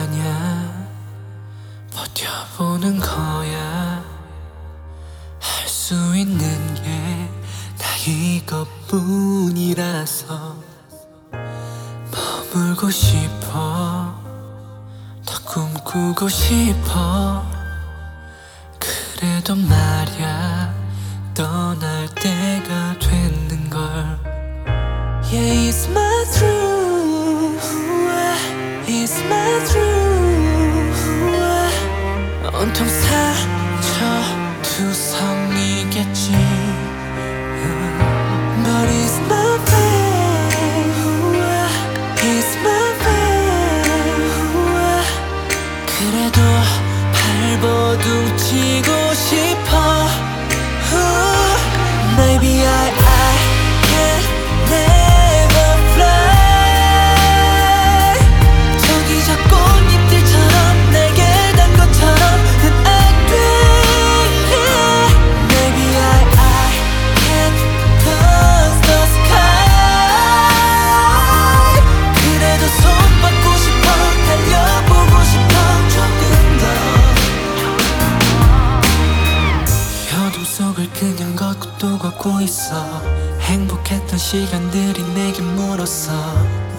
아니야. 버텨보는 거야. 할 수 있는 게 다 이것뿐이라서 머물고 싶어. 더 꿈꾸고 싶어. 그래도 말야 떠날 때가 됐는걸. Yeah, it's my 온통 또 걷고 있어. 행복했던 시간들이 내게 물었어.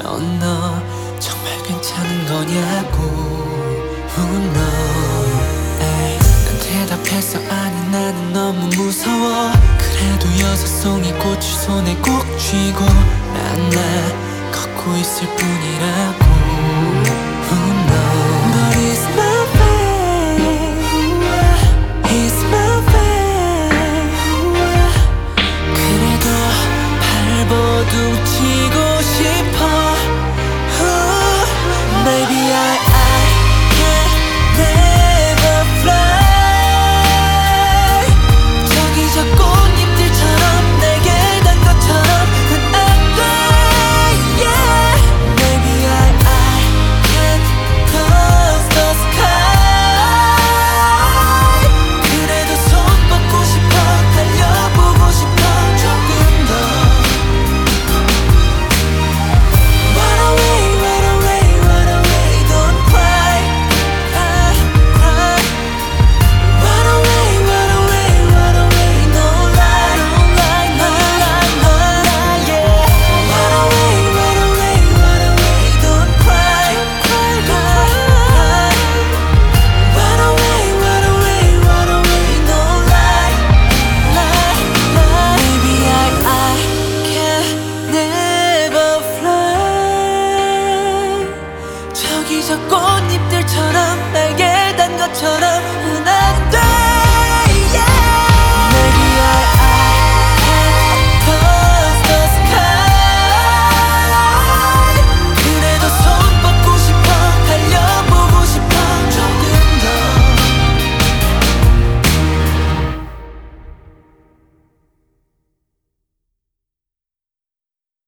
넌 너 정말 괜찮은 거냐고 Who 난 대답했어 아니 나는 너무 무서워. 그래도 여섯 송이 꽃을 손에 꼭 쥐고 난나 걷고 있을 뿐이라고 Who do 저 꽃잎들처럼 날개 단 것처럼